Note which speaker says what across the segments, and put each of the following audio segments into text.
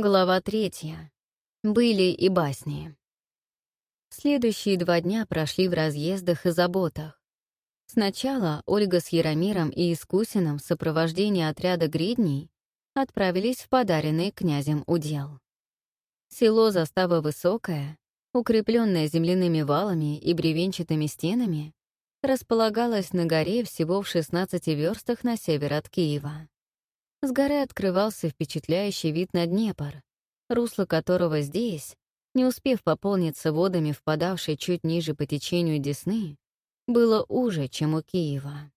Speaker 1: Глава третья. Были и басни. Следующие два дня прошли в разъездах и заботах. Сначала Ольга с Яромиром и Искусиным в сопровождении отряда гридней отправились в подаренный князем удел. Село Застава Высокое, укрепленное земляными валами и бревенчатыми стенами, располагалось на горе всего в 16 верстах на север от Киева. С горы открывался впечатляющий вид на Днепр, русло которого здесь, не успев пополниться водами, впадавшей чуть ниже по течению Десны, было уже, чем у Киева.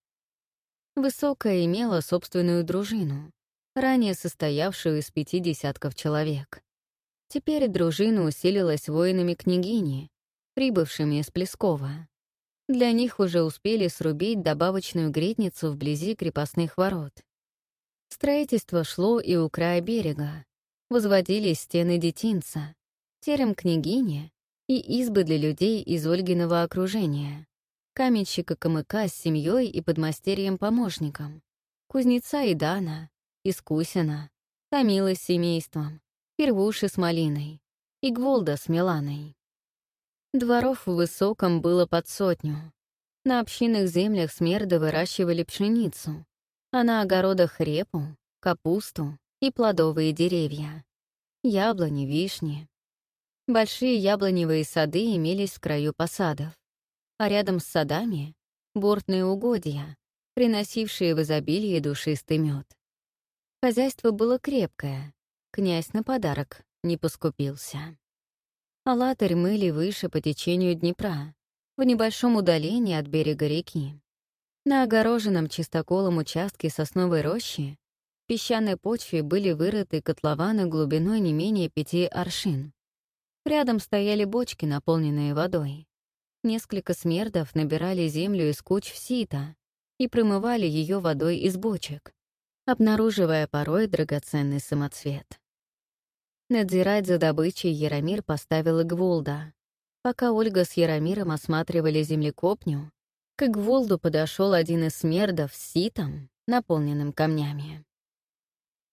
Speaker 1: Высокая имела собственную дружину, ранее состоявшую из пяти десятков человек. Теперь дружина усилилась воинами княгини, прибывшими из Плескова. Для них уже успели срубить добавочную гретницу вблизи крепостных ворот — Строительство шло и у края берега. Возводились стены детинца, терем княгини и избы для людей из Ольгиного окружения, каменщика Камыка с семьей и подмастерьем-помощником, кузнеца Идана, Искусина, Камилы с семейством, Первуши с Малиной и Гволда с Миланой. Дворов в Высоком было под сотню. На общинных землях смерды выращивали пшеницу, а на огородах репу, капусту и плодовые деревья. Яблони, вишни. Большие яблоневые сады имелись в краю посадов, а рядом с садами — бортные угодья, приносившие в изобилие душистый мед. Хозяйство было крепкое, князь на подарок не поскупился. Алатырь мыли выше по течению Днепра, в небольшом удалении от берега реки. На огороженном чистоколом участке сосновой рощи в песчаной почве были вырыты котлованы глубиной не менее пяти аршин. Рядом стояли бочки, наполненные водой. Несколько смердов набирали землю из куч в сито и промывали ее водой из бочек, обнаруживая порой драгоценный самоцвет. Надзирать за добычей Яромир поставил Игволда. Пока Ольга с Яромиром осматривали землекопню, к Гволду подошел один из смердов с ситом, наполненным камнями.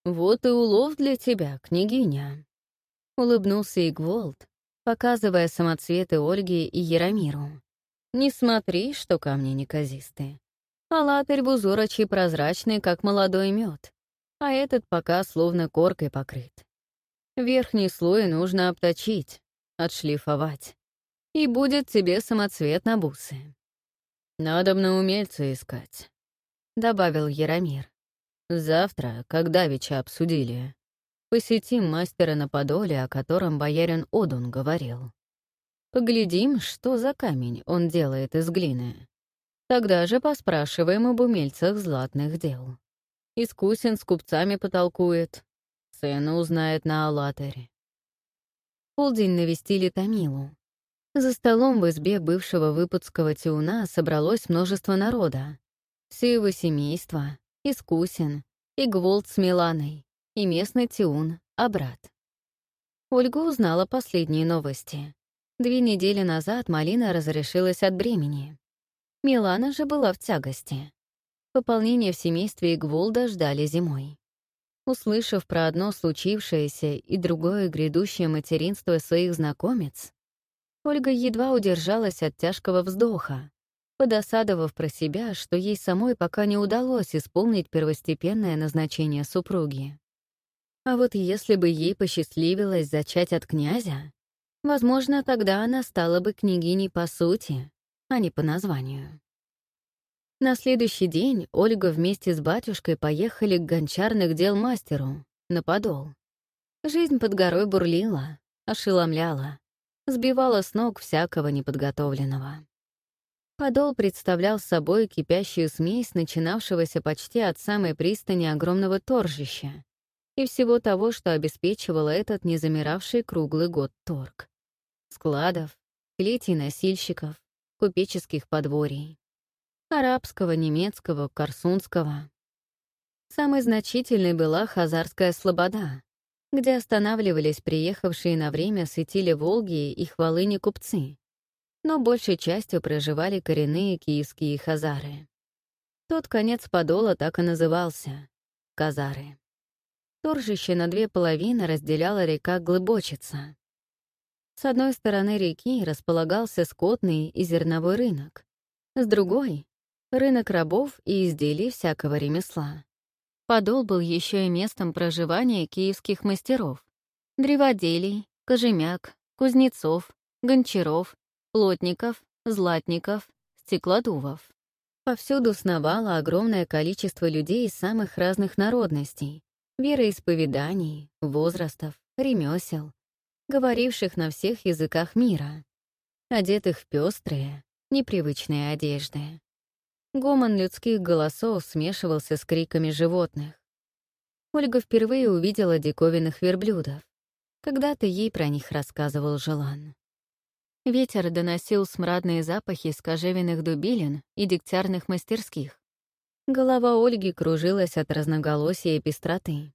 Speaker 1: «Вот и улов для тебя, княгиня», — улыбнулся Игволд, показывая самоцветы Ольге и Яромиру. «Не смотри, что камни неказистые. А латырь бузорочий прозрачный, как молодой мед, а этот пока словно коркой покрыт. Верхний слой нужно обточить, отшлифовать, и будет тебе самоцвет на бусы. «Надо на умельца искать», — добавил Яромир. «Завтра, когда веча обсудили, посетим мастера на Подоле, о котором боярин Одун говорил. Поглядим, что за камень он делает из глины. Тогда же поспрашиваем об умельцах златных дел. Искусен с купцами потолкует, цену узнает на Аллатере». Полдень навестили Томилу. За столом в избе бывшего выпутского тиуна собралось множество народа. Все его семейство, Искусин, и Гволд с Миланой, и местный тиун, а брат. Ольга узнала последние новости. Две недели назад Малина разрешилась от бремени. Милана же была в тягости. Пополнение в семействе Игволда ждали зимой. Услышав про одно случившееся и другое грядущее материнство своих знакомец, Ольга едва удержалась от тяжкого вздоха, подосадовав про себя, что ей самой пока не удалось исполнить первостепенное назначение супруги. А вот если бы ей посчастливилось зачать от князя, возможно, тогда она стала бы княгиней по сути, а не по названию. На следующий день Ольга вместе с батюшкой поехали к гончарных дел мастеру, на Подол. Жизнь под горой бурлила, ошеломляла сбивала с ног всякого неподготовленного. Подол представлял собой кипящую смесь начинавшегося почти от самой пристани огромного торжища и всего того, что обеспечивало этот незамиравший круглый год торг. Складов, клетий носильщиков, купеческих подворий. Арабского, немецкого, корсунского. Самой значительной была Хазарская слобода, где останавливались приехавшие на время с Итили-Волги и Хвалыни купцы, но большей частью проживали коренные киевские хазары. Тот конец подола так и назывался — казары. Торжище на две половины разделяла река Глыбочица. С одной стороны реки располагался скотный и зерновой рынок, с другой — рынок рабов и изделий всякого ремесла. Подол был еще и местом проживания киевских мастеров, древоделий, кожемяк, кузнецов, гончаров, плотников, златников, стеклодувов. Повсюду сновало огромное количество людей из самых разных народностей, вероисповеданий, возрастов, ремесел, говоривших на всех языках мира, одетых в пестрые, непривычные одежды. Гомон людских голосов смешивался с криками животных. Ольга впервые увидела диковинных верблюдов. Когда-то ей про них рассказывал Желан. Ветер доносил смрадные запахи с кожевенных дубилин и дегтярных мастерских. Голова Ольги кружилась от разноголосия и пестроты.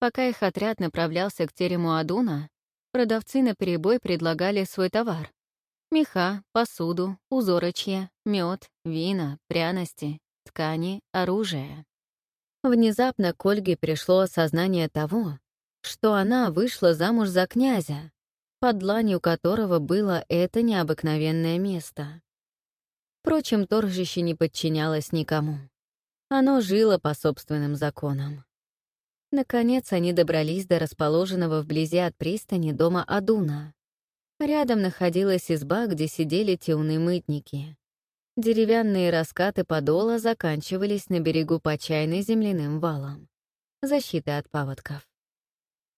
Speaker 1: Пока их отряд направлялся к терему Адуна, продавцы наперебой предлагали свой товар. Меха, посуду, узорочье, мед, вина, пряности, ткани, оружие. Внезапно к Ольге пришло осознание того, что она вышла замуж за князя, под дланью которого было это необыкновенное место. Впрочем, торжище не подчинялось никому. Оно жило по собственным законам. Наконец они добрались до расположенного вблизи от пристани дома Адуна. Рядом находилась изба, где сидели темные мытники. Деревянные раскаты подола заканчивались на берегу почайной земляным валом. Защита от паводков.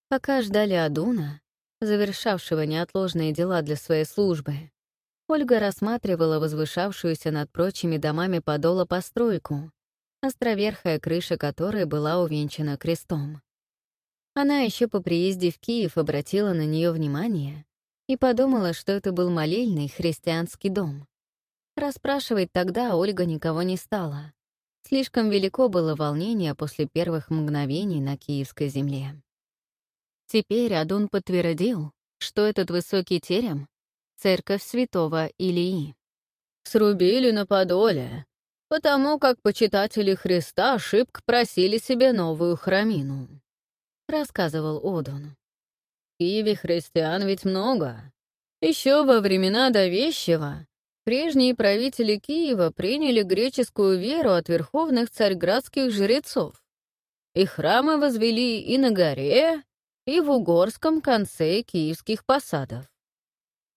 Speaker 1: Пока ждали Адуна, завершавшего неотложные дела для своей службы, Ольга рассматривала возвышавшуюся над прочими домами подола постройку, островерхая крыша которой была увенчана крестом. Она еще по приезде в Киев обратила на нее внимание и подумала, что это был молельный христианский дом. Расспрашивать тогда Ольга никого не стала. Слишком велико было волнение после первых мгновений на киевской земле. Теперь Адун подтвердил, что этот высокий терем — церковь святого Илии. «Срубили на Подоле, потому как почитатели Христа шибко просили себе новую храмину», — рассказывал Одун. «В Киеве христиан ведь много. Еще во времена Довещева прежние правители Киева приняли греческую веру от верховных царьградских жрецов, и храмы возвели и на горе, и в угорском конце киевских посадов.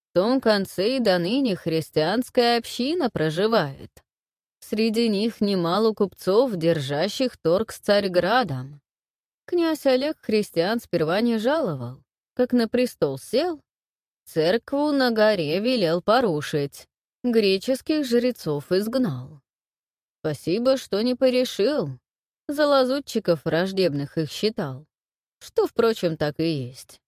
Speaker 1: В том конце и до ныне христианская община проживает. Среди них немало купцов, держащих торг с Царьградом. Князь Олег христиан сперва не жаловал. Как на престол сел, церкву на горе велел порушить, греческих жрецов изгнал. Спасибо, что не порешил. За лазутчиков враждебных их считал что, впрочем, так и есть.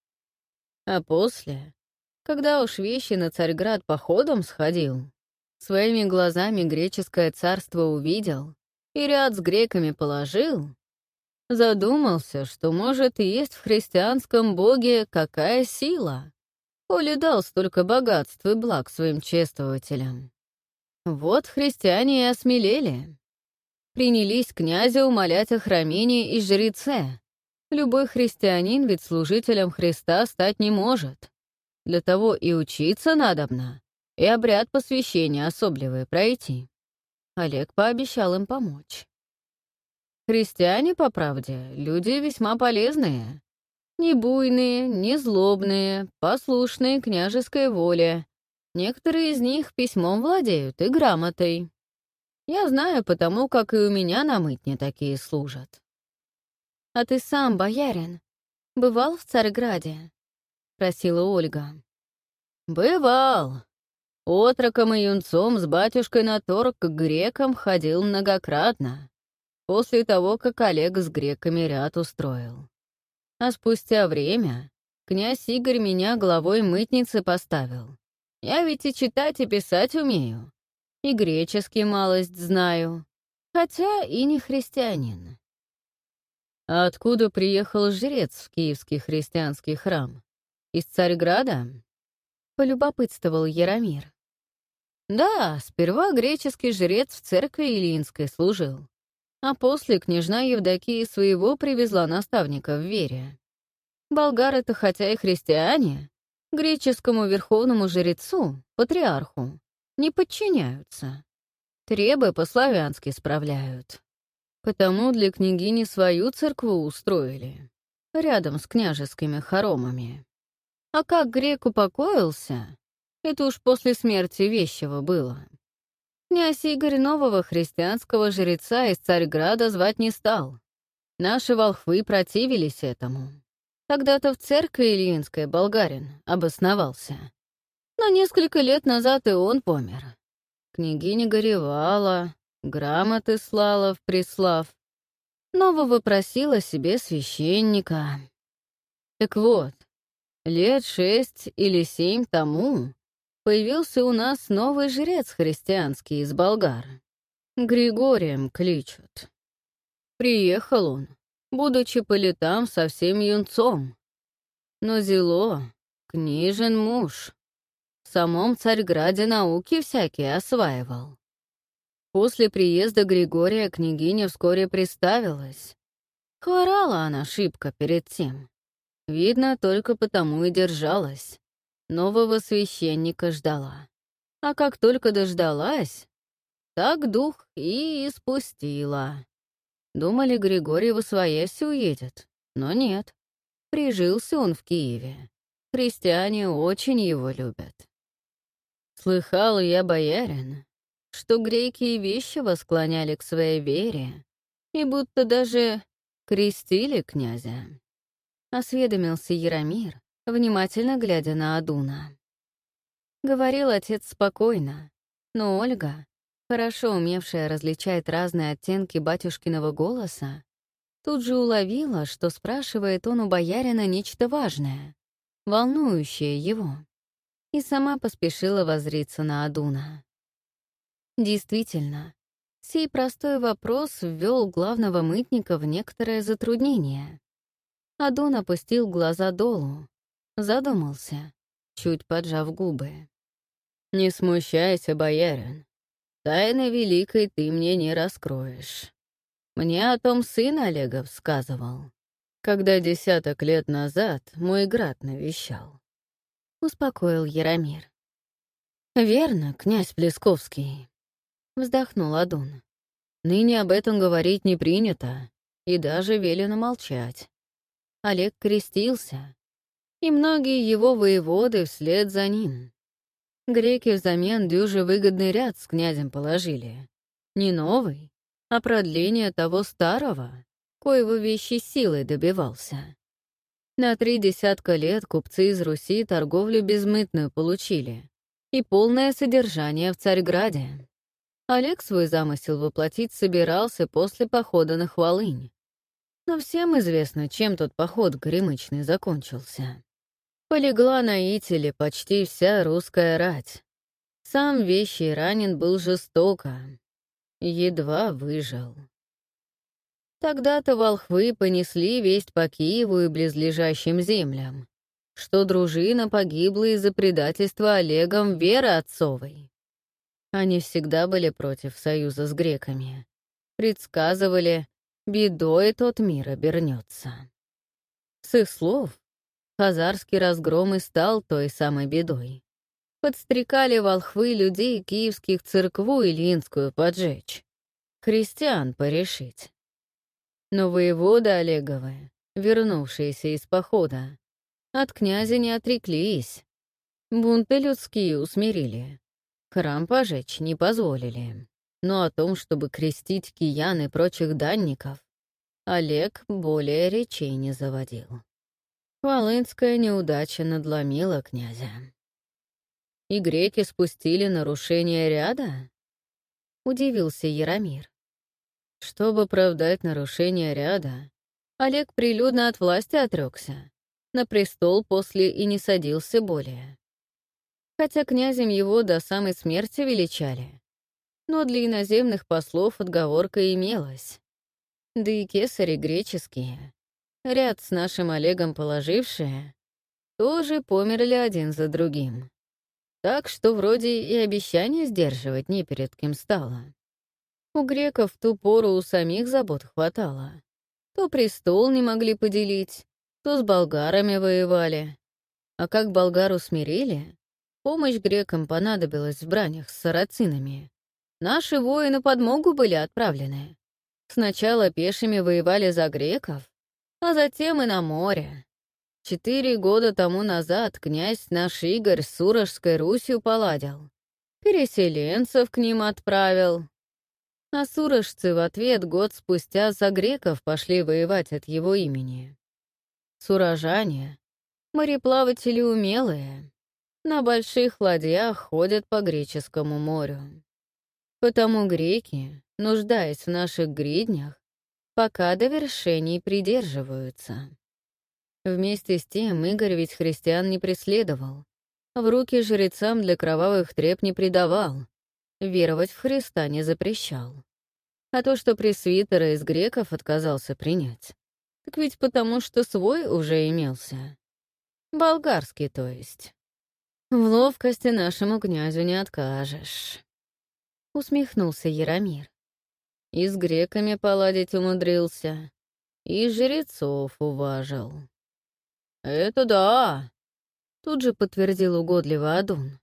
Speaker 1: А после, когда уж вещи на Царьград походом сходил, своими глазами греческое царство увидел и ряд с греками положил, задумался, что, может, есть в христианском боге какая сила, коли дал столько богатств и благ своим чествователям. Вот христиане и осмелели. Принялись князя умолять о храмине и жреце, Любой христианин ведь служителем Христа стать не может. Для того и учиться надобно, и обряд посвящения особливый пройти. Олег пообещал им помочь. Христиане, по правде, люди весьма полезные. Не буйные, не злобные, послушные княжеской воле. Некоторые из них письмом владеют и грамотой. Я знаю, потому как и у меня на мытне такие служат. «А ты сам, боярин, бывал в Царьграде?» — просила Ольга. «Бывал. Отроком и юнцом с батюшкой на торг к грекам ходил многократно, после того, как Олег с греками ряд устроил. А спустя время князь Игорь меня главой мытницы поставил. Я ведь и читать, и писать умею, и греческий малость знаю, хотя и не христианин. А откуда приехал жрец в киевский христианский храм? Из Царьграда? Полюбопытствовал Яромир. Да, сперва греческий жрец в церкви Илинской служил. А после княжна Евдокия своего привезла наставника в вере. Болгары-то, хотя и христиане, греческому верховному жрецу, патриарху, не подчиняются. Требы по-славянски справляют. Потому для княгини свою церкву устроили, рядом с княжескими хоромами. А как грек упокоился, это уж после смерти вещего было. Князь Игорь нового христианского жреца из Царьграда звать не стал. Наши волхвы противились этому. Тогда-то в церкви Ильинской болгарин обосновался. Но несколько лет назад и он помер. Княгиня горевала, грамоты слала в прислав. Нового просила себе священника. Так вот, Лет шесть или семь тому появился у нас новый жрец христианский из болгар. Григорием кличут. Приехал он, будучи по летам совсем юнцом. Но зело, книжен муж. В самом Царьграде науки всякие осваивал. После приезда Григория княгиня вскоре приставилась. Хворала она шибко перед тем. Видно, только потому и держалась. Нового священника ждала. А как только дождалась, так дух и испустила. Думали, Григорий в Освоясь уедет, но нет. Прижился он в Киеве. Христиане очень его любят. Слыхал я, боярин, что греки и вещего склоняли к своей вере и будто даже крестили князя. — осведомился Яромир, внимательно глядя на Адуна. Говорил отец спокойно, но Ольга, хорошо умевшая различать разные оттенки батюшкиного голоса, тут же уловила, что спрашивает он у боярина нечто важное, волнующее его, и сама поспешила возриться на Адуна. Действительно, сей простой вопрос ввел главного мытника в некоторое затруднение. Адон опустил глаза долу, задумался, чуть поджав губы. «Не смущайся, боярин. Тайны великой ты мне не раскроешь. Мне о том сын Олегов сказывал, когда десяток лет назад мой град навещал. Успокоил Яромир. «Верно, князь Плесковский», — вздохнул Адун. «Ныне об этом говорить не принято, и даже велено молчать. Олег крестился, и многие его воеводы вслед за ним. Греки взамен дюже выгодный ряд с князем положили. Не новый, а продление того старого, коего вещи силой добивался. На три десятка лет купцы из Руси торговлю безмытную получили и полное содержание в Царьграде. Олег свой замысел воплотить собирался после похода на Хвалынь. Но всем известно, чем тот поход горемычный закончился. Полегла на Ителе почти вся русская рать. Сам вещий ранен был жестоко. Едва выжил. Тогда-то волхвы понесли весть по Киеву и близлежащим землям, что дружина погибла из-за предательства Олегом веры отцовой. Они всегда были против союза с греками. Предсказывали, бедой тот мир обернется. С их слов, хазарский разгром и стал той самой бедой. Подстрекали волхвы людей киевских церкву Ильинскую поджечь, христиан порешить. Но воеводы Олеговы, вернувшиеся из похода, от князя не отреклись. Бунты людские усмирили. Храм пожечь не позволили но о том, чтобы крестить киян и прочих данников, Олег более речей не заводил. Волынская неудача надломила князя. И греки спустили нарушение ряда? Удивился Яромир. Чтобы оправдать нарушение ряда, Олег прилюдно от власти отрекся. На престол после и не садился более. Хотя князем его до самой смерти величали, но для иноземных послов отговорка имелась. Да и кесари греческие, ряд с нашим Олегом положившие, тоже померли один за другим. Так что вроде и обещание сдерживать не перед кем стало. У греков в ту пору у самих забот хватало. То престол не могли поделить, то с болгарами воевали. А как болгар усмирили, помощь грекам понадобилась в бранях с сарацинами. Наши воины подмогу были отправлены. Сначала пешими воевали за греков, а затем и на море. Четыре года тому назад князь наш Игорь с Сурожской Русью поладил. Переселенцев к ним отправил. А сурожцы в ответ год спустя за греков пошли воевать от его имени. Сурожане — мореплаватели умелые, на больших ладьях ходят по греческому морю. Потому греки, нуждаясь в наших гриднях, пока до вершений придерживаются. Вместе с тем Игорь ведь христиан не преследовал, в руки жрецам для кровавых треп не предавал, веровать в Христа не запрещал. А то, что пресвитера из греков отказался принять, так ведь потому, что свой уже имелся. Болгарский, то есть. В ловкости нашему князю не откажешь. Усмехнулся Яромир. И с греками поладить умудрился, и жрецов уважил. «Это да!» — тут же подтвердил угодливо Адун.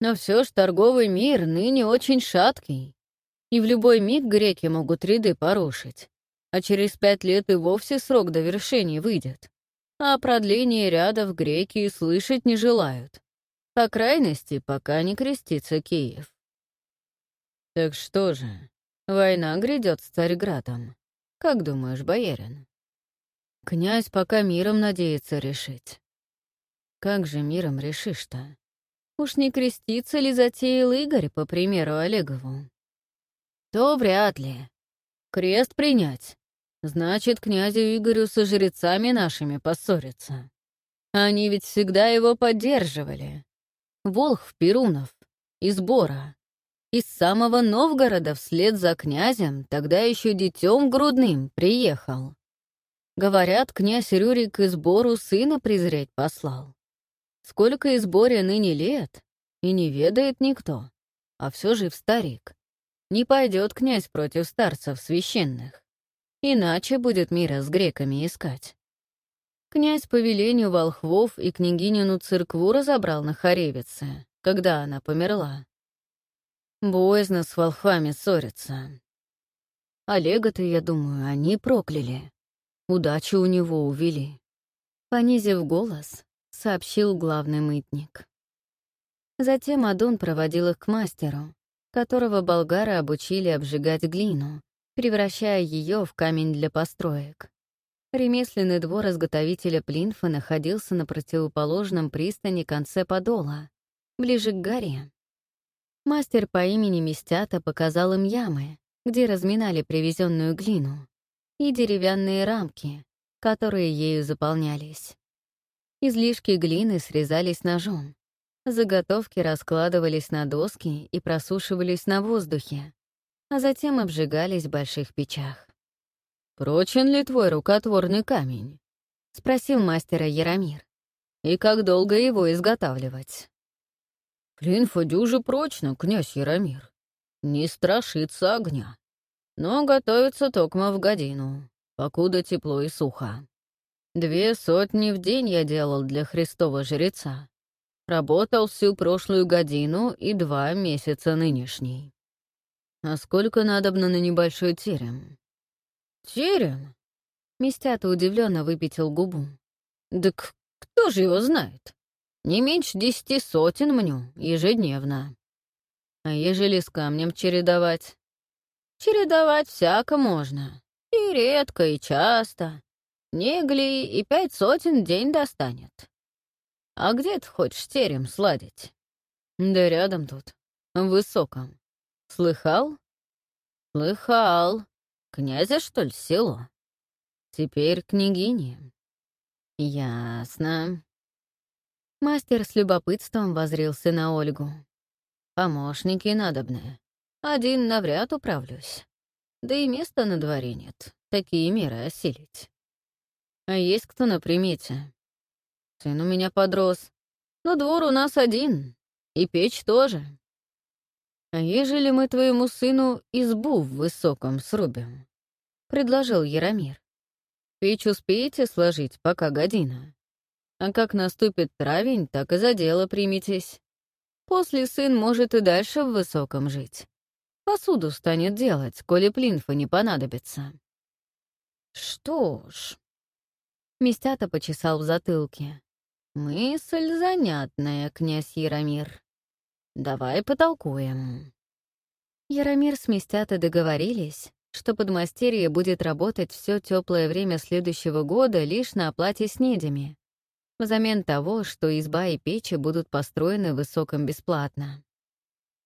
Speaker 1: «Но все ж торговый мир ныне очень шаткий, и в любой миг греки могут ряды порушить, а через пять лет и вовсе срок довершения выйдет. А о продлении рядов греки и слышать не желают. По крайности, пока не крестится Киев. Так что же, война грядет с Царьградом. Как думаешь, боярин? Князь пока миром надеется решить. Как же миром решишь-то? Уж не креститься ли затеял Игорь, по примеру Олегову? То вряд ли. Крест принять. Значит, князю Игорю со жрецами нашими поссориться. Они ведь всегда его поддерживали. Волхв Перунов, из Бора. Из самого Новгорода вслед за князем, тогда еще детем грудным, приехал. Говорят, князь Рюрик из Бору сына презреть послал. Сколько из Боря ныне лет, и не ведает никто, а все жив старик. Не пойдет князь против старцев священных, иначе будет мира с греками искать. Князь по велению волхвов и княгинину церкву разобрал на Харевице, когда она померла. Боязно с волхвами ссориться. Олега-то, я думаю, они прокляли. Удачу у него увели. Понизив голос, сообщил главный мытник. Затем Адон проводил их к мастеру, которого болгары обучили обжигать глину, превращая ее в камень для построек. Ремесленный двор изготовителя плинфа находился на противоположном пристани конце подола, ближе к горе. Мастер по имени Местята показал им ямы, где разминали привезенную глину и деревянные рамки, которые ею заполнялись. Излишки глины срезались ножом. Заготовки раскладывались на доски и просушивались на воздухе, а затем обжигались в больших печах. «Прочен ли твой рукотворный камень?» — спросил мастера Яромир. «И как долго его изготавливать?» «Клинфа дюже прочно, князь Яромир. Не страшится огня но готовится токмо в годину, покуда тепло и сухо. Две сотни в день я делал для Христова жреца. Работал всю прошлую годину и два месяца нынешний. А сколько надобно на небольшой терем? Терем? Местята удивленно выпятил губу. Так кто же его знает? Не меньше десяти сотен мню ежедневно. А ежели с камнем чередовать? Чередовать всяко можно. И редко, и часто. Негли и пять сотен день достанет. А где ты хочешь терем сладить? Да рядом тут, в высоком. Слыхал? Слыхал. Князя, что ли, село? Теперь княгиня. Ясно. Мастер с любопытством возрился на Ольгу. Помощники надобные. Один навряд управлюсь. Да и места на дворе нет. Такие меры осилить. А есть кто на примете? Сын у меня подрос. Но двор у нас один. И печь тоже. «А ежели мы твоему сыну избу в высоком срубим?» — предложил Яромир. «Печь успеете сложить, пока година? А как наступит травень, так и за дело приметесь. После сын может и дальше в высоком жить. Посуду станет делать, коли плинфа не понадобится». «Что ж...» Местята почесал в затылке. «Мысль занятная, князь Яромир. Давай потолкуем». Яромир с Местята договорились, что подмастерье будет работать все теплое время следующего года лишь на оплате снедями, взамен того, что изба и печи будут построены высоком бесплатно.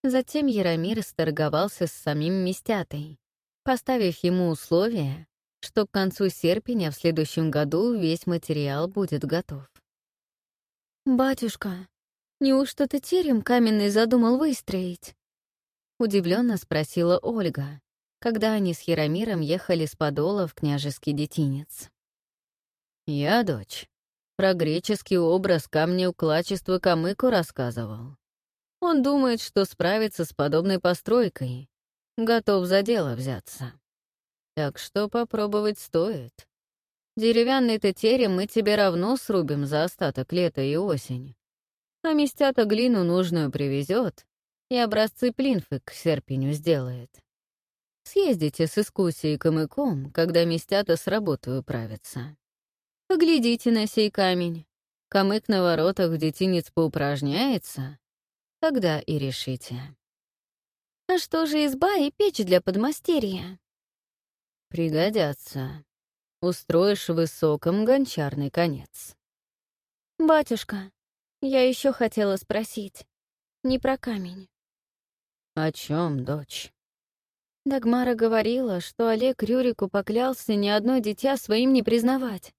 Speaker 1: Затем Яромир сторговался с самим Местятой, поставив ему условие, что к концу серпня в следующем году весь материал будет готов. «Батюшка, неужто ты терем каменный задумал выстроить?» Удивленно спросила Ольга, когда они с Яромиром ехали с Подола в княжеский детинец. «Я, дочь, про греческий образ камнеукладчества Камыку рассказывал. Он думает, что справится с подобной постройкой, готов за дело взяться. Так что попробовать стоит. Деревянный-то терем мы тебе равно срубим за остаток лета и осень. А местята глину нужную привезет и образцы плинфы к серпеню сделает. Съездите с искусией камыком, когда местята с работой управятся. Поглядите на сей камень. Камык на воротах детинец поупражняется, тогда и решите. А что же изба и печь для подмастерья? Пригодятся. Устроишь в высоком гончарный конец. Батюшка, я еще хотела спросить. Не про камень. О чем, дочь? Дагмара говорила, что Олег Рюрику поклялся ни одно дитя своим не признавать.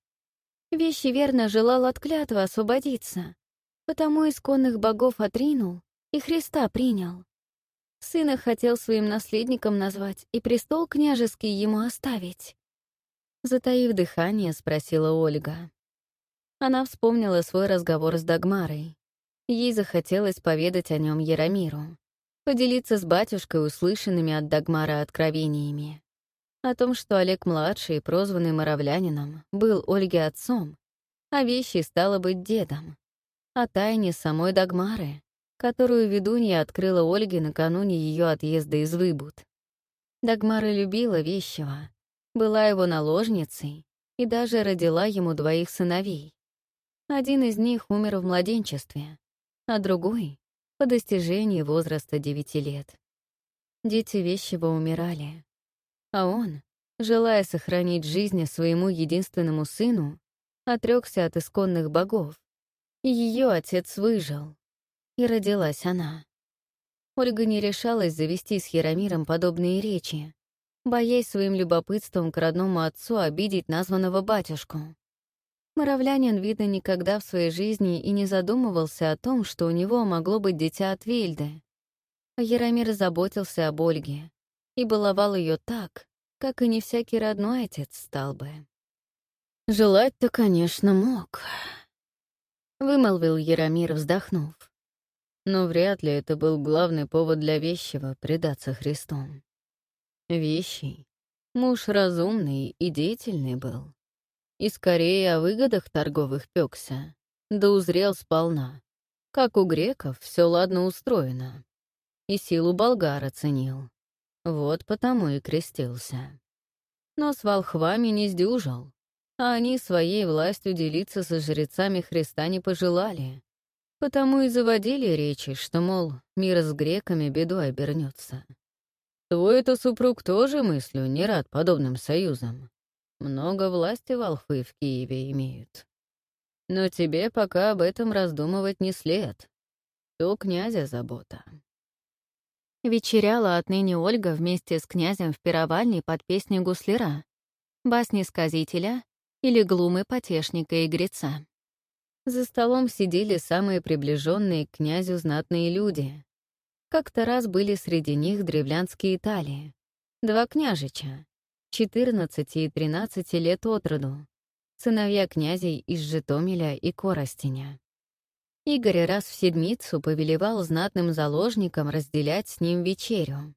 Speaker 1: Вещи верно желал от клятвы освободиться, потому исконных богов отринул и Христа принял. Сына хотел своим наследником назвать и престол княжеский ему оставить. Затаив дыхание, спросила Ольга. Она вспомнила свой разговор с Дагмарой. Ей захотелось поведать о нем Яромиру, поделиться с батюшкой услышанными от Дагмара откровениями. О том, что Олег-младший, прозванный Моровлянином, был Ольге отцом, а вещи стало быть дедом. О тайне самой Дагмары, которую ведунья открыла Ольге накануне ее отъезда из Выбуд. Дагмара любила Вещева, была его наложницей и даже родила ему двоих сыновей. Один из них умер в младенчестве, а другой — по достижении возраста девяти лет. Дети Вещева умирали, а он, желая сохранить жизнь своему единственному сыну, отрекся от исконных богов, и ее отец выжил, и родилась она. Ольга не решалась завести с Яромиром подобные речи, боясь своим любопытством к родному отцу обидеть названного батюшку. Моровлянин, видно, никогда в своей жизни и не задумывался о том, что у него могло быть дитя от Вильды. А Яромир заботился об Ольге и баловал ее так, как и не всякий родной отец стал бы. «Желать-то, конечно, мог», — вымолвил Яромир, вздохнув. Но вряд ли это был главный повод для Вещего предаться Христу. Вещий, муж разумный и деятельный был. И скорее о выгодах торговых пёкся, да узрел сполна. Как у греков все ладно устроено. И силу болгара ценил. Вот потому и крестился. Но с волхвами не сдюжил, а они своей властью делиться со жрецами Христа не пожелали. Потому и заводили речи, что, мол, мир с греками бедой обернется. Твой-то супруг тоже, мыслю, не рад подобным союзам. Много власти волхвы в Киеве имеют. Но тебе пока об этом раздумывать не след. То князя забота. Вечеряла отныне Ольга вместе с князем в пировальне под песню гусляра, басни сказителя или глумы потешника и греца. За столом сидели самые приближенные к князю знатные люди. Как-то раз были среди них древлянские Италии. Два княжича, 14 и 13 лет от роду, сыновья князей из Житомиля и Коростеня. Игорь раз в седмицу повелевал знатным заложникам разделять с ним вечерю.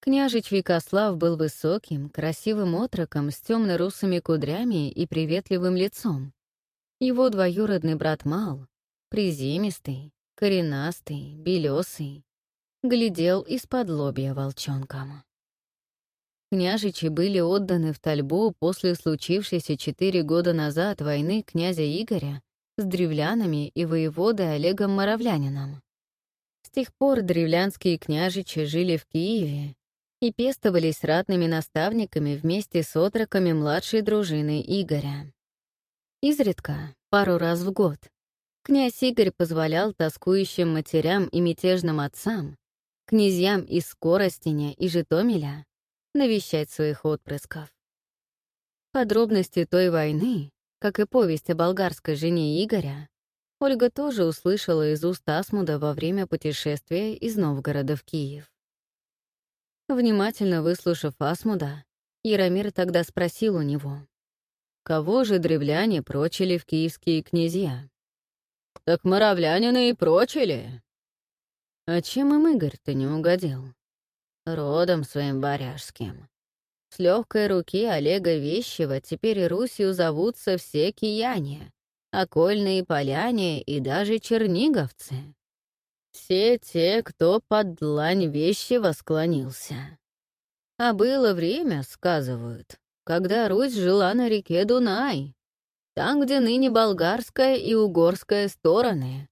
Speaker 1: Княжич Викослав был высоким, красивым отроком с темно-русыми кудрями и приветливым лицом. Его двоюродный брат Мал, приземистый, коренастый, белесый, глядел из-под лобья волчонком. Княжичи были отданы в Тальбу после случившейся четыре года назад войны князя Игоря с древлянами и воеводой Олегом Моровлянином. С тех пор древлянские княжичи жили в Киеве и пестовались ратными наставниками вместе с отроками младшей дружины Игоря. Изредка, пару раз в год, князь Игорь позволял тоскующим матерям и мятежным отцам, князьям из Скоростеня и Житомиля, навещать своих отпрысков. Подробности той войны, как и повесть о болгарской жене Игоря, Ольга тоже услышала из уст Асмуда во время путешествия из Новгорода в Киев. Внимательно выслушав Асмуда, Яромир тогда спросил у него, кого же древляне прочили в киевские князья? «Так моравлянины и прочили». «А чем им Игорь-то не угодил?» родом своим варяжским. С легкой руки Олега Вещева теперь Русью зовутся все кияне, окольные поляне и даже черниговцы. Все те, кто под длань Вещева склонился. А было время, сказывают, когда Русь жила на реке Дунай, там, где ныне болгарская и угорская стороны,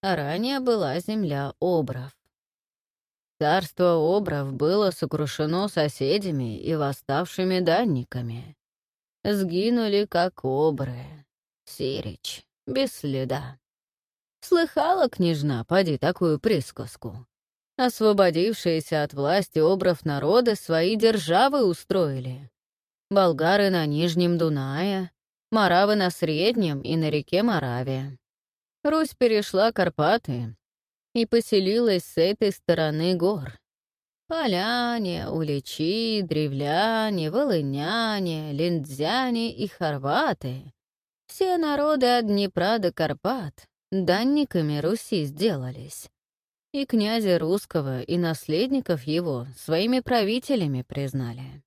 Speaker 1: а ранее была земля Обров. Царство Обров было сокрушено соседями и восставшими данниками. Сгинули, как обры. Сирич, без следа. Слыхала княжна, поди такую присказку. Освободившиеся от власти обров народа свои державы устроили. Болгары на Нижнем Дунае, Моравы на Среднем и на реке Мораве. Русь перешла Карпаты, и поселилась с этой стороны гор. Поляне, уличи, древляне, волыняне, линдзяне и хорваты — все народы от Днепра до Карпат данниками Руси сделались. И князя русского, и наследников его своими правителями признали.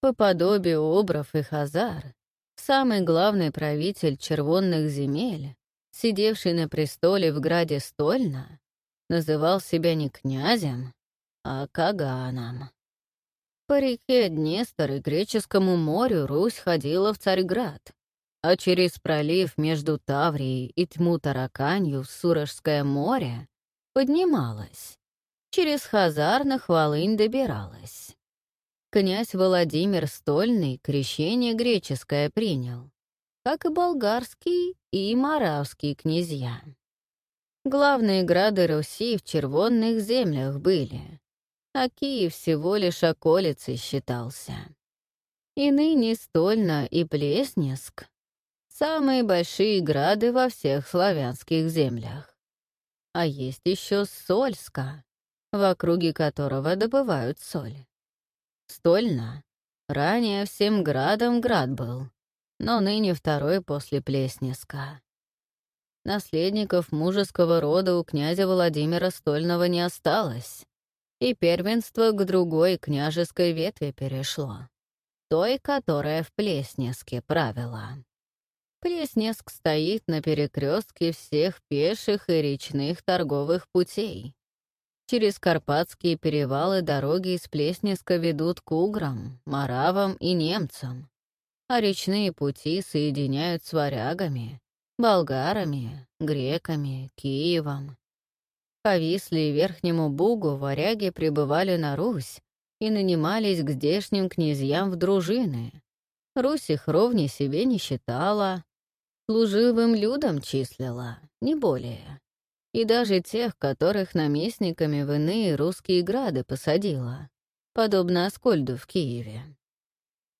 Speaker 1: По подобию обров и хазар, самый главный правитель червонных земель сидевший на престоле в граде Стольна, называл себя не князем, а Каганом. По реке Днестр и Греческому морю Русь ходила в Царьград, а через пролив между Таврией и Тьму-Тараканью в Сурожское море поднималась, через Хазар на Хвалынь добиралась. Князь Владимир Стольный крещение греческое принял, как и болгарский и моравские князья. Главные грады Руси в червонных землях были, а Киев всего лишь околицей считался. И ныне Стольна и Плеснеск — самые большие грады во всех славянских землях. А есть еще Сольска, в округе которого добывают соль. Стольна ранее всем градом град был, но ныне второй после Плеснеска. Наследников мужеского рода у князя Владимира Стольного не осталось, и первенство к другой княжеской ветви перешло, той, которая в Плеснеске правила. Плеснеск стоит на перекрестке всех пеших и речных торговых путей. Через Карпатские перевалы дороги из Плеснеска ведут к уграм, маравам и немцам а речные пути соединяют с варягами, болгарами, греками, Киевом. По Висле и Верхнему Бугу варяги прибывали на Русь и нанимались к здешним князьям в дружины. Русь их ровней себе не считала, служивым людям числила, не более. И даже тех, которых наместниками в иные русские грады посадила, подобно Аскольду в Киеве.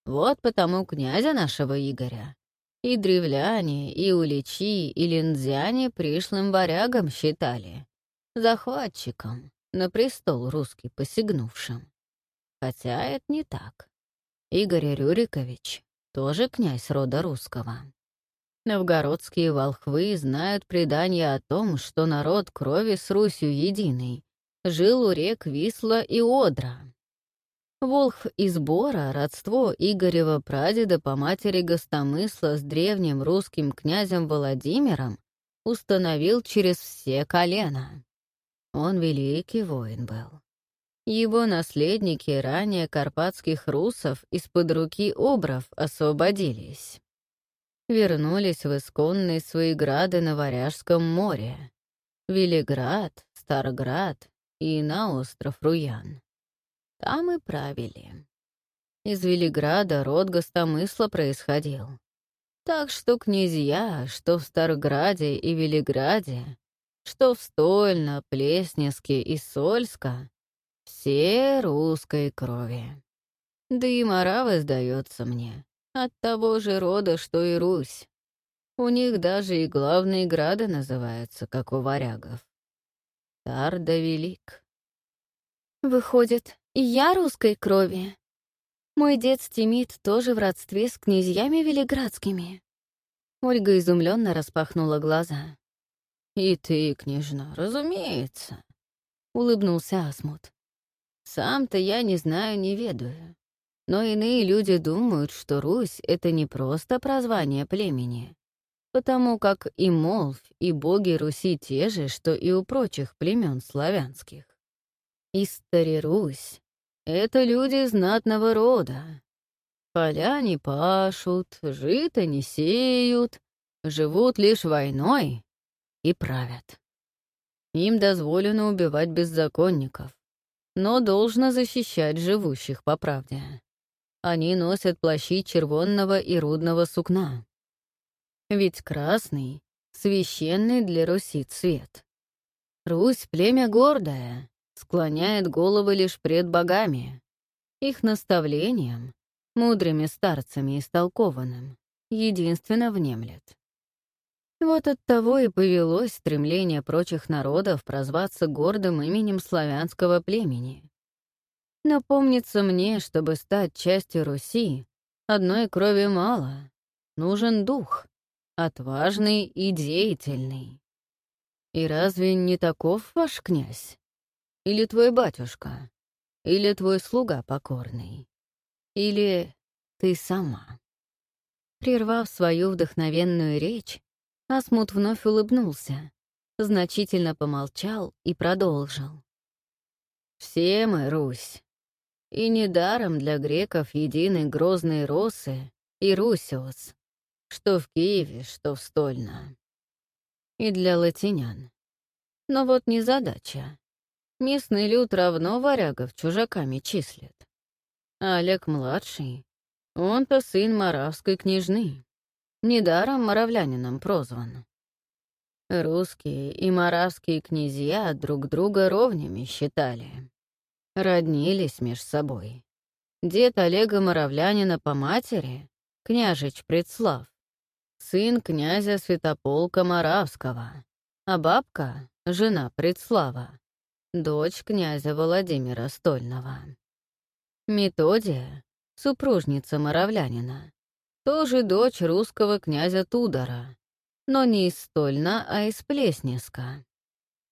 Speaker 1: Вот потому князя нашего Игоря и древляне, и уличи, и линдзяне пришлым варягом считали, захватчиком, на престол русский посягнувшим. Хотя это не так. Игорь Рюрикович тоже князь рода русского. Новгородские волхвы знают предания о том, что народ крови с Русью единый жил у рек Висла и Одра. Волх из Бора — родство Игорева прадеда по матери Гостомысла с древним русским князем Владимиром установил через все колена. Он великий воин был. Его наследники ранее карпатских русов из-под руки обров освободились. Вернулись в исконные свои грады на Варяжском море. Велиград, Старград и на остров Руян. Там и правили. Из Велиграда род гостомысла происходил. Так что князья, что в Старграде и Велиграде, что в Стольно, Плеснеске и Сольска, все русской крови. Да и Моравы, сдается мне, от того же рода, что и Русь. У них даже и главные грады называются, как у варягов. Тар да велик.
Speaker 2: Выходит, и я русской крови. Мой дед Стимит тоже в родстве с князьями велиградскими.
Speaker 1: Ольга изумленно распахнула глаза. «И ты, княжна, разумеется», — улыбнулся Асмут. Сам-то я не знаю, не ведаю. Но иные люди думают, что Русь — это не просто прозвание племени, потому как и Молвь, и боги Руси те же, что и у прочих племен славянских. Истори Русь — это люди знатного рода. Поля не пашут, жито не сеют, живут лишь войной и правят. Им дозволено убивать беззаконников, но должно защищать живущих по правде. Они носят плащи червонного и рудного сукна. Ведь красный — священный для Руси цвет. Русь — племя гордое, склоняет головы лишь пред богами. Их наставлением, мудрыми старцами истолкованным, единственно внемлет. Вот от того и повелось стремление прочих народов прозваться гордым именем славянского племени. Но помнится мне, чтобы стать частью Руси, одной крови мало. Нужен дух, отважный и деятельный. И разве не таков ваш князь? Или твой батюшка? Или твой слуга покорный? Или ты сама? Прервав свою вдохновенную речь, Асмут вновь улыбнулся, значительно помолчал и продолжил. «Все мы Русь. И недаром для греков едины грозные Росы и Русиос, что в Киеве, что в Стольно. И для латинян. Но вот незадача. Местный люд равно варягов чужаками числит. Олег-младший, он-то сын маравской княжны. Недаром моравлянином прозван. Русские и моравские князья друг друга ровнями считали. Роднились меж собой. Дед Олега Моравлянина по матери, княжич Предслав, сын князя Святополка Моравского, а бабка — жена Предслава, дочь князя Владимира Стольного. Методия — супружница Моравлянина, тоже дочь русского князя Тудора, но не из Стольна, а из Плеснеска.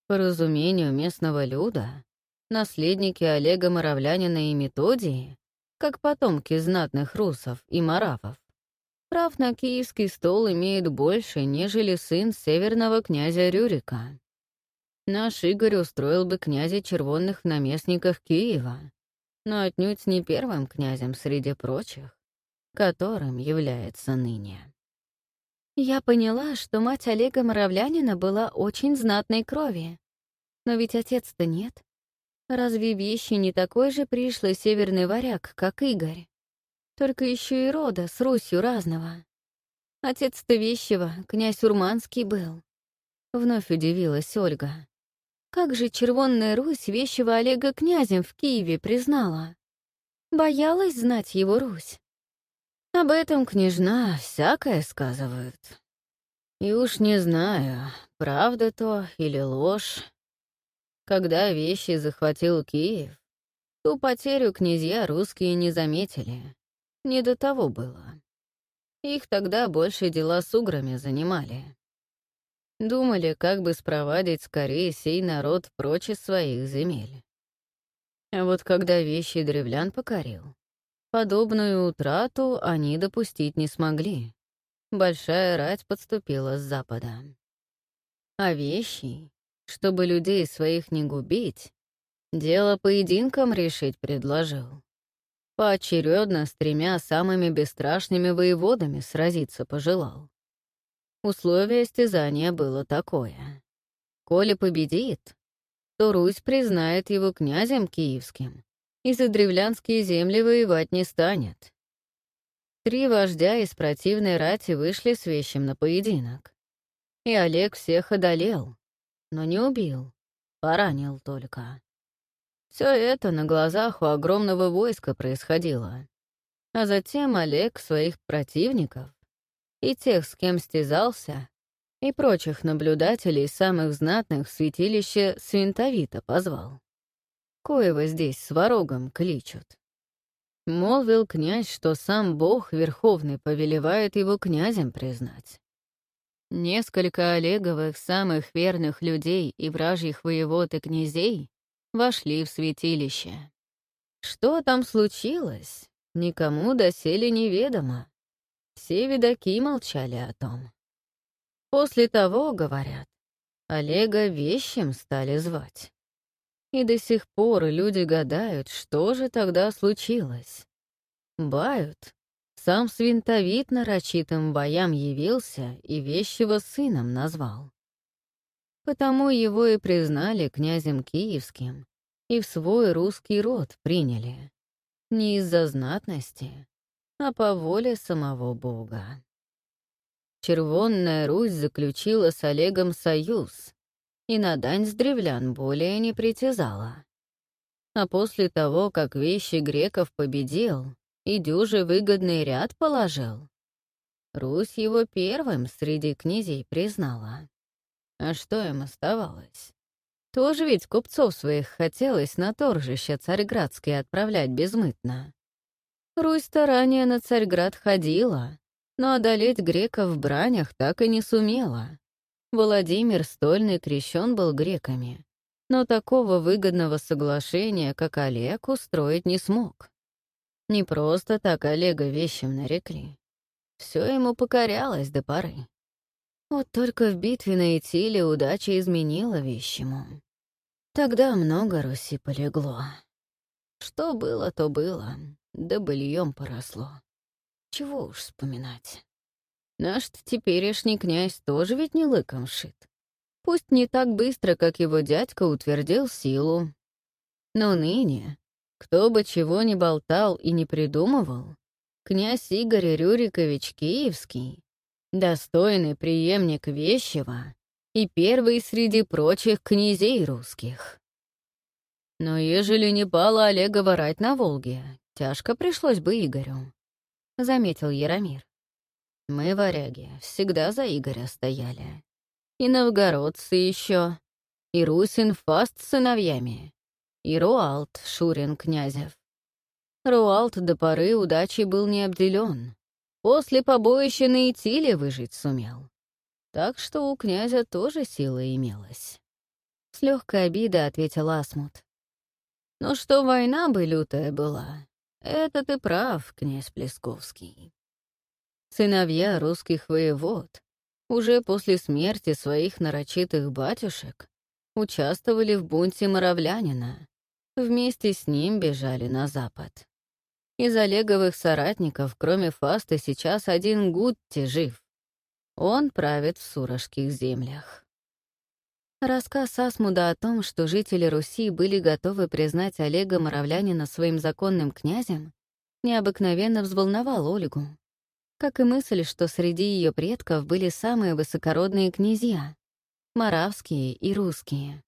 Speaker 1: По разумению местного люда, наследники Олега Моравлянина и Методии, как потомки знатных русов и маравов, прав на киевский стол имеют больше, нежели сын северного князя Рюрика. Наш Игорь устроил бы князя червонных наместниках Киева, но отнюдь не первым князем среди прочих которым является ныне.
Speaker 2: Я поняла, что мать Олега Моравлянина была очень знатной крови. Но ведь отец-то нет. Разве вещи не такой же пришлый северный варяг, как Игорь? Только еще и рода с Русью разного. Отец-то вещего, князь Урманский был. Вновь удивилась Ольга. Как же Червонная Русь вещего Олега князем в Киеве признала? Боялась знать его Русь.
Speaker 1: Об этом княжна всякое сказывают. И уж не знаю, правда то или ложь. Когда вещи захватил Киев, ту потерю князья русские не заметили. Не до того было. Их тогда больше дела с уграми занимали. Думали, как бы спровадить скорее сей народ прочь из своих земель. А вот когда вещи древлян покорил, подобную утрату они допустить не смогли. Большая рать подступила с запада. А вещи, чтобы людей своих не губить, дело поединком решить предложил. Поочередно с тремя самыми бесстрашными воеводами сразиться пожелал. Условие стязания было такое. Коли победит, то Русь признает его князем киевским и за древлянские земли воевать не станет. Три вождя из противной рати вышли с вещем на поединок. И Олег всех одолел, но не убил, поранил только. Все это на глазах у огромного войска происходило. А затем Олег своих противников и тех, с кем стязался, и прочих наблюдателей самых знатных в святилище Свинтовита позвал. Коего здесь с ворогом кличут. Молвил князь, что сам Бог Верховный повелевает его князем признать. Несколько Олеговых самых верных людей и вражьих воевод и князей вошли в святилище. Что там случилось, никому доселе неведомо. Все видаки молчали о том. После того, говорят, Олега вещим стали звать. И до сих пор люди гадают, что же тогда случилось. Бают, сам свинтовид нарочитым боям явился и вещего сыном назвал. Потому его и признали князем киевским и в свой русский род приняли. Не из-за знатности, а по воле самого Бога. Червонная Русь заключила с Олегом союз и на дань с древлян более не притязала. А после того, как вещи греков победил, и дюже выгодный ряд положил. Русь его первым среди князей признала. А что им оставалось? Тоже ведь купцов своих хотелось на торжище царьградские отправлять безмытно. Русь-то ранее на Царьград ходила, но одолеть греков в бранях так и не сумела. Владимир Стольный крещен был греками, но такого выгодного соглашения, как Олег, устроить не смог. Не просто так Олега вещим нарекли. Все ему покорялось до поры. Вот только в битве на Итиле удача изменила вещему. Тогда много Руси полегло. Что было, то было, да быльем поросло. Чего уж вспоминать. Наш теперешний князь тоже ведь не лыком шит. Пусть не так быстро, как его дядька утвердил силу. Но ныне кто бы чего ни болтал и не придумывал, князь Игорь Рюрикович Киевский, достойный преемник Вещева и первый среди прочих князей русских. Но ежели не пало Олега ворать на Волге, тяжко пришлось бы Игорю, — заметил Яромир. Мы, варяги, всегда за Игоря стояли. И новгородцы еще, и Русин Фаст с сыновьями и Руалт, Шурин Князев. Руалт до поры удачи был не обделен. После побоища на Итиле выжить сумел. Так что у князя тоже сила имелась. С легкой обидой ответил Асмут. «Ну что война бы лютая была, это ты прав, князь Плесковский». Сыновья русских воевод уже после смерти своих нарочитых батюшек участвовали в бунте моравлянина, Вместе с ним бежали на запад. Из Олеговых соратников, кроме Фаста, сейчас один Гутти жив. Он правит в Сурожских землях. Рассказ Асмуда о том, что жители Руси были готовы признать Олега Моравлянина своим законным князем, необыкновенно взволновал Ольгу. Как и мысль, что среди ее предков были самые высокородные князья — моравские и русские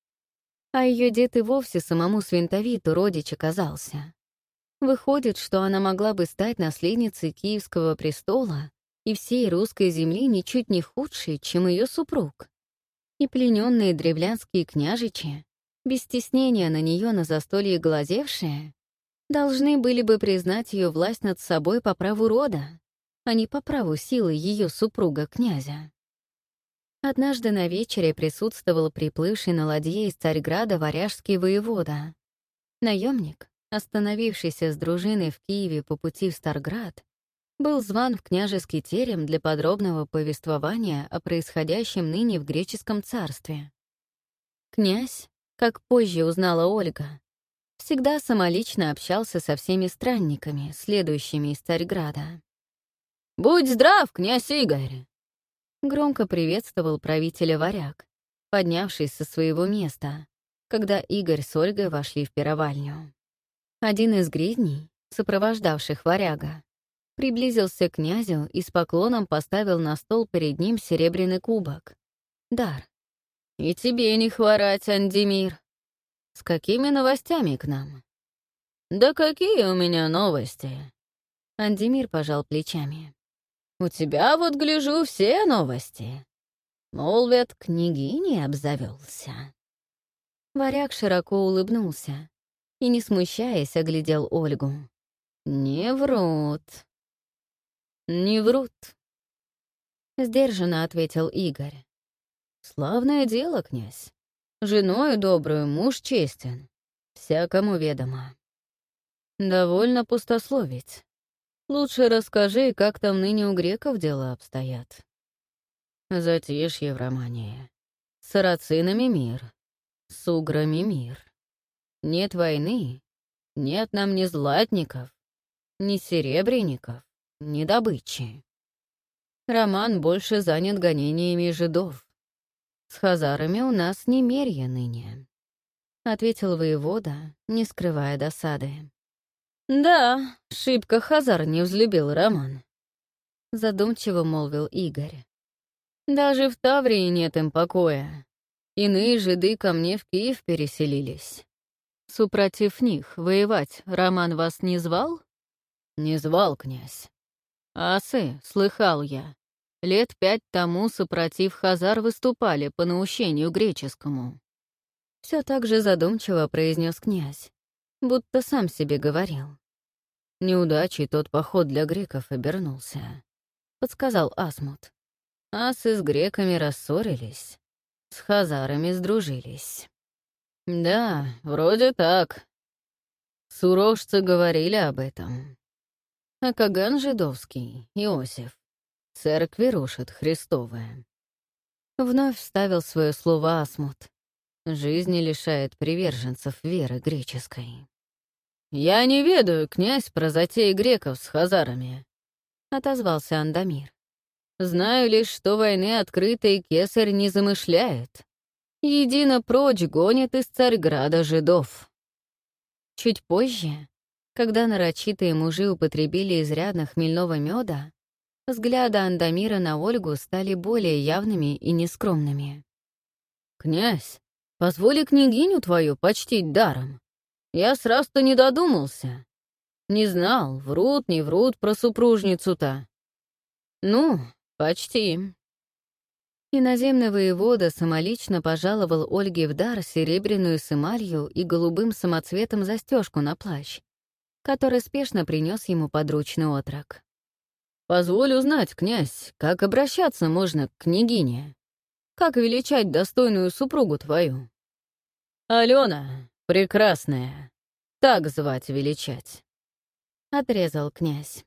Speaker 1: а ее дед и вовсе самому свинтовиту родич оказался. Выходит, что она могла бы стать наследницей Киевского престола и всей русской земли ничуть не худшей, чем ее супруг. И плененные древлянские княжичи, без стеснения на нее на застолье глазевшие, должны были бы признать ее власть над собой по праву рода, а не по праву силы ее супруга князя. Однажды на вечере присутствовал приплывший на ладье из Царьграда варяжский воевода. Наемник, остановившийся с дружиной в Киеве по пути в Старград, был зван в княжеский терем для подробного повествования о происходящем ныне в греческом царстве. Князь, как позже узнала Ольга, всегда самолично общался со всеми странниками, следующими из Царьграда. «Будь здрав, князь Игорь!» Громко приветствовал правителя варяг, поднявшись со своего места, когда Игорь с Ольгой вошли в пировальню. Один из гридней, сопровождавших варяга, приблизился к князю и с поклоном поставил на стол перед ним серебряный кубок. Дар. «И тебе не хворать, Андемир. С какими новостями к нам?» «Да какие у меня новости?» Андемир пожал плечами. У тебя вот, гляжу, все новости. Молвят, княгиней обзавелся. Варяг широко улыбнулся и, не смущаясь, оглядел Ольгу. «Не врут». «Не врут», — сдержанно ответил Игорь. «Славное дело, князь. Женою добрую муж честен. Всякому ведомо. Довольно пустословить. Лучше расскажи, как там ныне у греков дела обстоят. Затишье в романе. С сарацинами мир, с уграми мир. Нет войны, нет нам ни златников, ни серебряников, ни добычи. Роман больше занят гонениями жидов. С хазарами у нас немерья ныне, — ответил воевода, не скрывая досады. «Да, шибко Хазар не взлюбил Роман», — задумчиво молвил Игорь. «Даже в Таврии нет им покоя. Иные жиды ко мне в Киев переселились. Супротив них воевать Роман вас не звал?» «Не звал, князь. Асы, слыхал я. Лет пять тому, супротив Хазар, выступали по наущению греческому». Все так же задумчиво произнес князь будто сам себе говорил. Неудачей тот поход для греков обернулся, — подсказал Асмут. Асы с греками рассорились, с хазарами сдружились. Да, вроде так. Сурожцы говорили об этом. А Каган жидовский, Иосиф, церкви рушит Христовые. Вновь вставил свое слово Асмут. Жизни лишает приверженцев веры греческой. «Я не ведаю, князь, про затеи греков с хазарами», — отозвался Андамир. «Знаю лишь, что войны открытой кесарь не замышляет. Едино прочь гонит из Царьграда жидов». Чуть позже, когда нарочитые мужи употребили изрядно хмельного меда, взгляды Андамира на Ольгу стали более явными и нескромными. «Князь, Позволи княгиню твою почтить даром. Я сразу-то не додумался. Не знал, врут, не врут про супружницу-то. Ну, почти. Иноземный воевода самолично пожаловал Ольге в дар серебряную с эмалью и голубым самоцветом застежку на плащ, который спешно принес ему подручный отрок. «Позволь узнать, князь, как обращаться можно к княгине?» Как величать достойную супругу твою? Алена, прекрасная, так звать величать. Отрезал князь.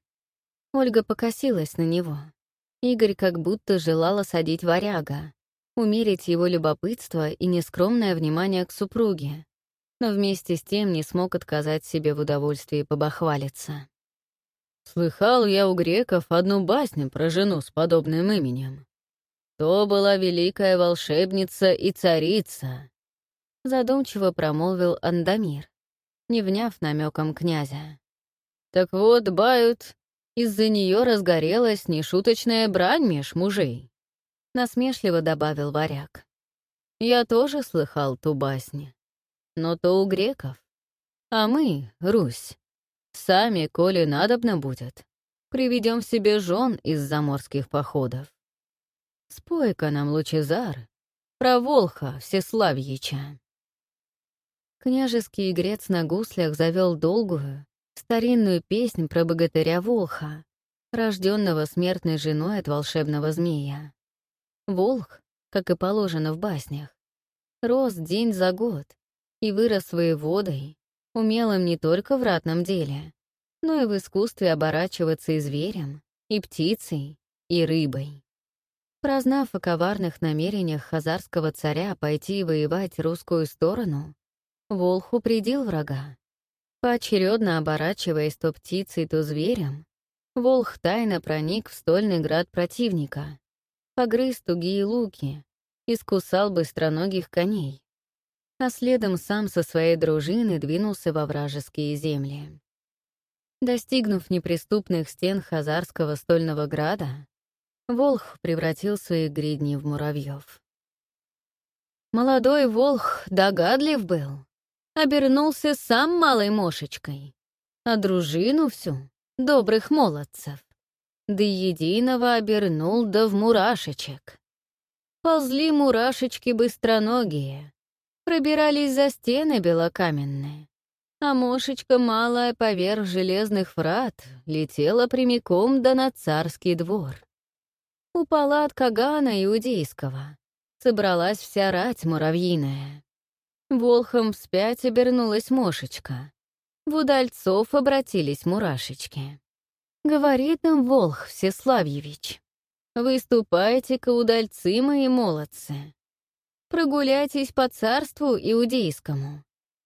Speaker 1: Ольга покосилась на него. Игорь как будто желал осадить варяга, умерить его любопытство и нескромное внимание к супруге, но вместе с тем не смог отказать себе в удовольствии побахвалиться. «Слыхал я у греков одну басню про жену с подобным именем. То была великая волшебница и царица», — задумчиво промолвил Андамир, не вняв намеком князя. «Так вот, бают, из-за нее разгорелась нешуточная брань меж мужей», — насмешливо добавил варяг. «Я тоже слыхал ту басню, но то у греков. А мы, Русь, сами, коли надобно будет, приведем себе жен из заморских походов. Спой-ка нам, Лучезар, про Волха Всеславьича. Княжеский игрец на гуслях завел долгую, старинную песнь про богатыря Волха, рожденного смертной женой от волшебного змея. Волх, как и положено в баснях, рос день за год и вырос воеводой, умелым не только в ратном деле, но и в искусстве оборачиваться и зверем, и птицей, и рыбой. Прознав о коварных намерениях хазарского царя пойти воевать русскую сторону, Волх упредил врага. Поочередно оборачиваясь то птицей, то зверем, Волх тайно проник в стольный град противника, погрыз тугие луки, искусал быстроногих коней, а следом сам со своей дружины двинулся во вражеские земли. Достигнув неприступных стен Хазарского стольного града, Волх превратил свои гридни в муравьев. Молодой Волх догадлив был, обернулся сам малой мошечкой, а дружину всю — добрых молодцев, да единого обернул да в мурашечек. Ползли мурашечки быстроногие, пробирались за стены белокаменные, а мошечка малая поверх железных врат летела прямиком да на царский двор. У палат Кагана Иудейского собралась вся рать муравьиная. Волхом вспять обернулась мошечка. В удальцов обратились мурашечки. Говорит им Волх Всеславьевич, «Выступайте-ка, удальцы мои молодцы. Прогуляйтесь по царству иудейскому,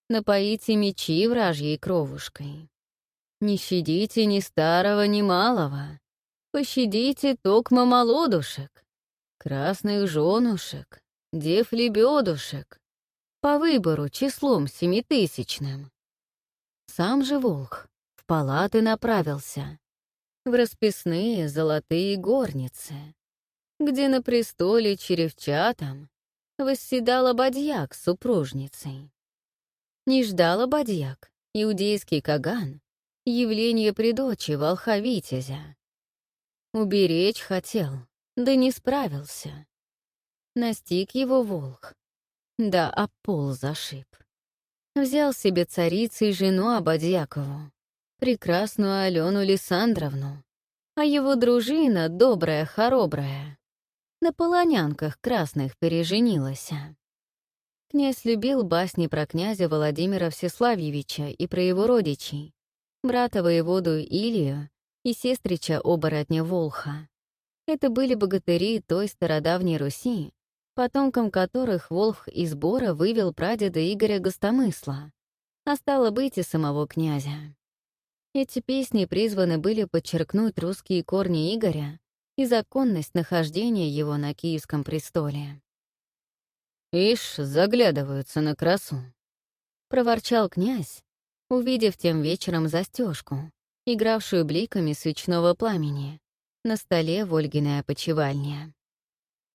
Speaker 1: напоите мечи вражьей кровушкой. Не щадите ни старого, ни малого, Пощадите токмо молодушек, красных женушек, дев-лебедушек, по выбору числом семитысячным. Сам же волк в палаты направился, в расписные золотые горницы, где на престоле черевчатом восседал ободьяк с супружницей. Не ждал ободьяк, иудейский каган, явление при дочи волха Витязя. Уберечь хотел, да не справился. Настиг его волк, да об пол зашиб. Взял себе царицей жену Абадьякову, прекрасную Алену Лисандровну, а его дружина, добрая, хоробрая, на полонянках красных переженилась. Князь любил басни про князя Владимира Всеславьевича и про его родичей, брата воеводу Илию и сестрича оборотня Волха. Это были богатыри той стародавней Руси, потомкам которых Волх из Бора вывел прадеда Игоря Гостомысла, а стало быть и самого князя. Эти песни призваны были подчеркнуть русские корни Игоря и законность нахождения его на Киевском престоле. «Ишь, заглядываются на красу», — проворчал князь, увидев тем вечером застежку, игравшую бликами свечного пламени, на столе в Ольгиной опочивальне.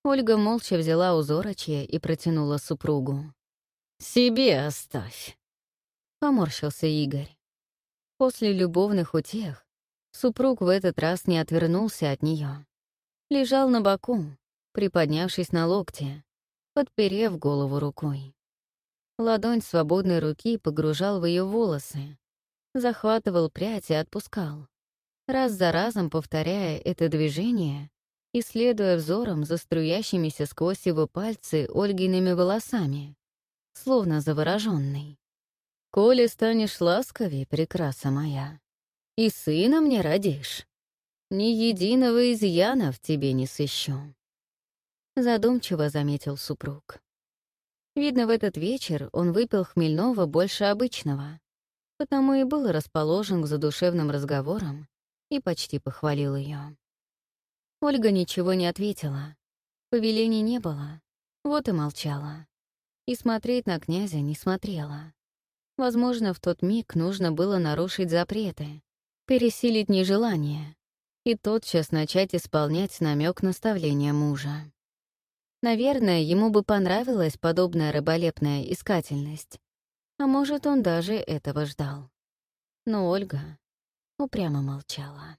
Speaker 1: Ольга молча взяла узорочье и протянула супругу. «Себе оставь», — поморщился Игорь. После любовных утех супруг в этот раз не отвернулся от нее. Лежал на боку, приподнявшись на локте, подперев голову рукой. Ладонь свободной руки погружал в ее волосы, захватывал прядь и отпускал, раз за разом повторяя это движение и следуя взором за струящимися сквозь его пальцы Ольгиными волосами, словно завороженный. «Коли станешь ласковей, прекраса моя, и сына мне родишь, ни единого изъяна в тебе не сыщу», — задумчиво заметил супруг. Видно, в этот вечер он выпил хмельного больше обычного, потому и был расположен к задушевным разговорам и почти похвалил ее. Ольга ничего не ответила. Повелений не было, вот и молчала. И смотреть на князя не смотрела. Возможно, в тот миг нужно было нарушить запреты, пересилить нежелание и тотчас начать исполнять намек наставления мужа. Наверное, ему бы понравилась подобная рыболепная искательность, а может, он даже этого ждал. Но Ольга упрямо молчала.